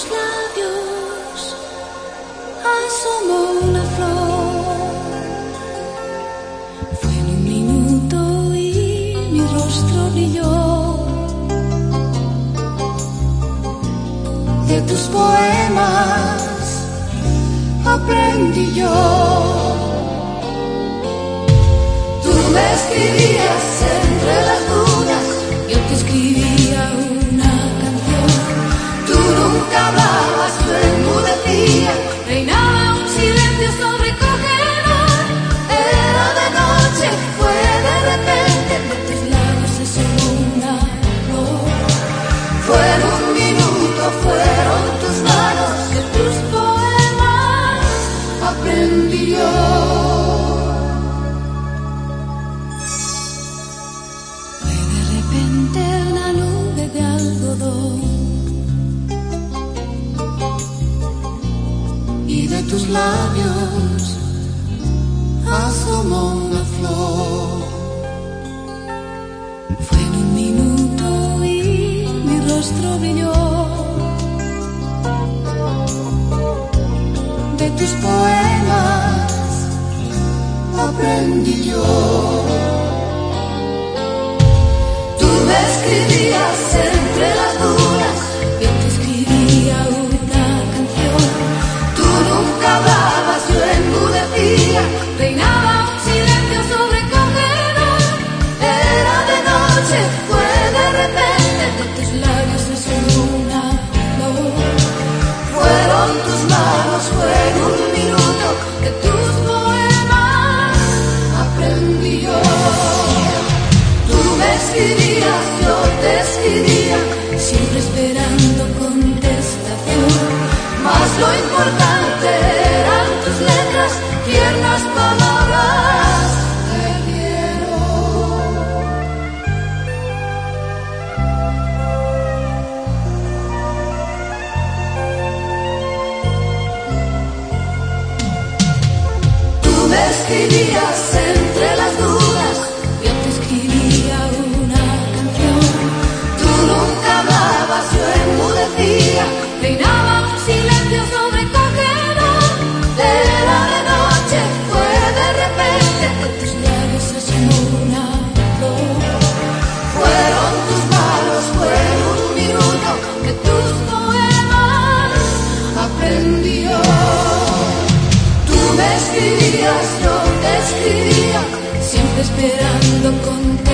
labios asomó una flor. Fue en un minuto y mi rostro brilló. De tus poemas aprendí yo. Tú me escribías entre labios asomó una flor. Fue en un minuto y mi rostro brilló. De tus poemas aprendí yo. Me yo te escribía, siempre esperando contestación. Mas lo importante eran tus letras, tiernas palabras. Te quiero. Tú me escribías entre escribías, yo te escribía, siempre esperando contestar.